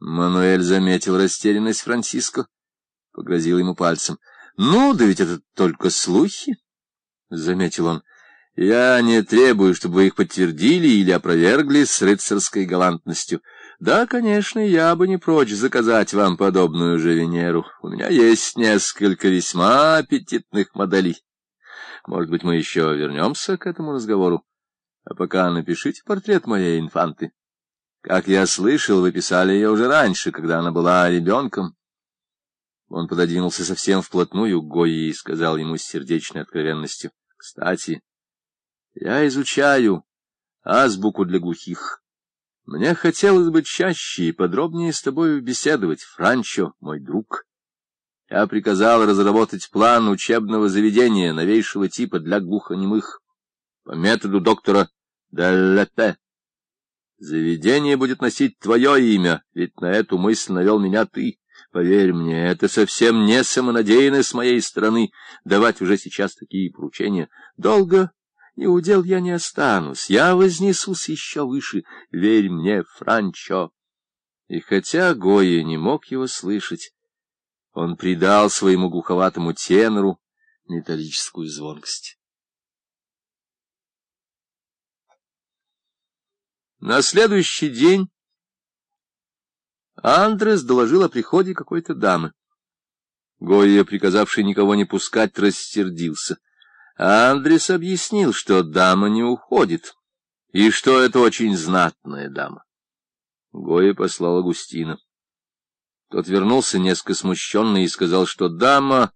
Мануэль заметил растерянность Франциско, погрозил ему пальцем. — Ну, да ведь это только слухи, — заметил он. — Я не требую, чтобы вы их подтвердили или опровергли с рыцарской галантностью. Да, конечно, я бы не прочь заказать вам подобную же Венеру. У меня есть несколько весьма аппетитных моделей. Может быть, мы еще вернемся к этому разговору. А пока напишите портрет моей инфанты. Как я слышал, вы писали ее уже раньше, когда она была ребенком. Он пододвинулся совсем вплотную к Гойи и сказал ему с сердечной откровенностью. — Кстати, я изучаю азбуку для глухих. Мне хотелось бы чаще и подробнее с тобой беседовать, Франчо, мой друг. Я приказал разработать план учебного заведения новейшего типа для глухонемых по методу доктора Деллепе. Заведение будет носить твое имя, ведь на эту мысль навел меня ты. Поверь мне, это совсем не самонадеянно с моей стороны давать уже сейчас такие поручения. Долго не удел я не останусь, я вознесусь еще выше. Верь мне, Франчо. И хотя Гоя не мог его слышать, он придал своему глуховатому тенору металлическую звонкость. На следующий день Андрес доложил о приходе какой-то дамы. Гойя, приказавший никого не пускать, рассердился. Андрес объяснил, что дама не уходит, и что это очень знатная дама. Гойя послал Агустина. Тот вернулся несколько смущенный и сказал, что дама,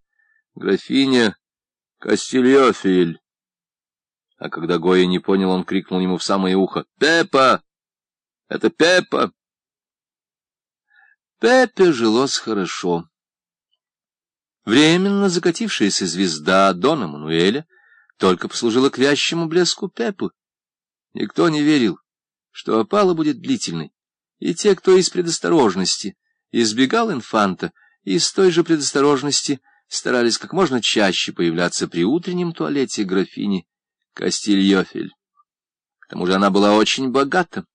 графиня Кастильофель, а когда Гоя не понял, он крикнул ему в самое ухо. «Пеппа! Это Пеппа!» Пеппе жилось хорошо. Временно закатившаяся звезда Дона Мануэля только послужила к вящему блеску Пеппы. Никто не верил, что опала будет длительной, и те, кто из предосторожности избегал инфанта, из той же предосторожности старались как можно чаще появляться при утреннем туалете графини Кастильофель. К тому же она была очень богата.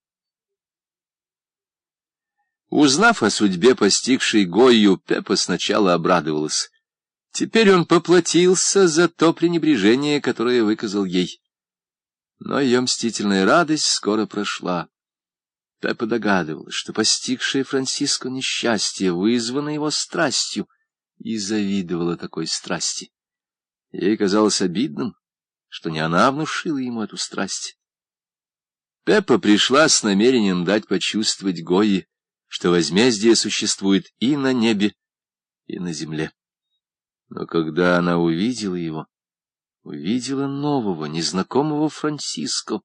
Узнав о судьбе постигшей Гойю, Пеппа сначала обрадовалась. Теперь он поплатился за то пренебрежение, которое выказал ей. Но ее мстительная радость скоро прошла. Пеппа догадывалась, что постигшее Франциско несчастье вызвано его страстью, и завидовала такой страсти. Ей казалось обидным, что не она внушила ему эту страсть. Пеппа пришла с намерением дать почувствовать Гои, что возмездие существует и на небе, и на земле. Но когда она увидела его, увидела нового, незнакомого Франциско,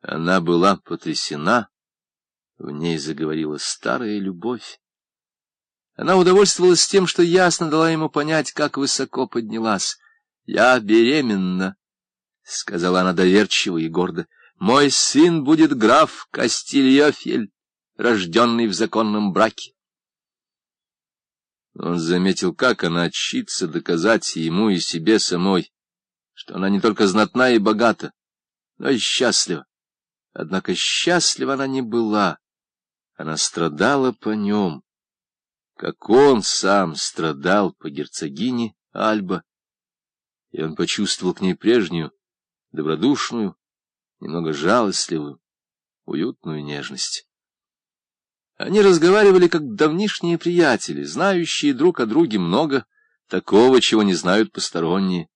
она была потрясена, в ней заговорила старая любовь. Она удовольствовалась тем, что ясно дала ему понять, как высоко поднялась. «Я беременна», — сказала она доверчиво и гордо. «Мой сын будет граф Кастильофель, рожденный в законном браке». Он заметил, как она отчится доказать ему и себе самой, что она не только знатна и богата, но и счастлива. Однако счастлива она не была, она страдала по нем, как он сам страдал по герцогине Альба и он почувствовал к ней прежнюю, добродушную, немного жалостливую, уютную нежность. Они разговаривали как давнишние приятели, знающие друг о друге много такого, чего не знают посторонние.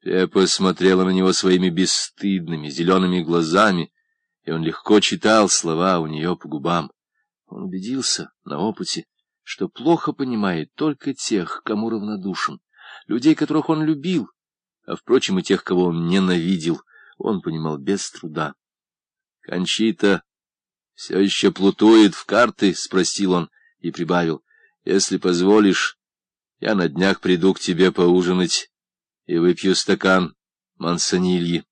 Пеппа смотрела на него своими бесстыдными зелеными глазами, и он легко читал слова у нее по губам. Он убедился на опыте, что плохо понимает только тех, кому равнодушен, людей, которых он любил, а, впрочем, и тех, кого он ненавидел, он понимал без труда. — Кончита все еще плутует в карты? — спросил он и прибавил. — Если позволишь, я на днях приду к тебе поужинать и выпью стакан мансонильи.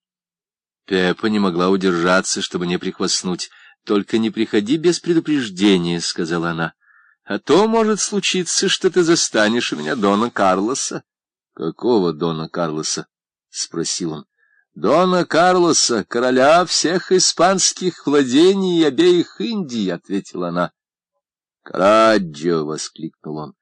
Пеппа не могла удержаться, чтобы не прихвастнуть. — Только не приходи без предупреждения, — сказала она. — А то может случиться, что ты застанешь у меня Дона Карлоса. Какого Дона Карлоса? — спросил он. — Дона Карлоса, короля всех испанских владений и обеих Индий, — ответила она. «Караджо!» — воскликнул он.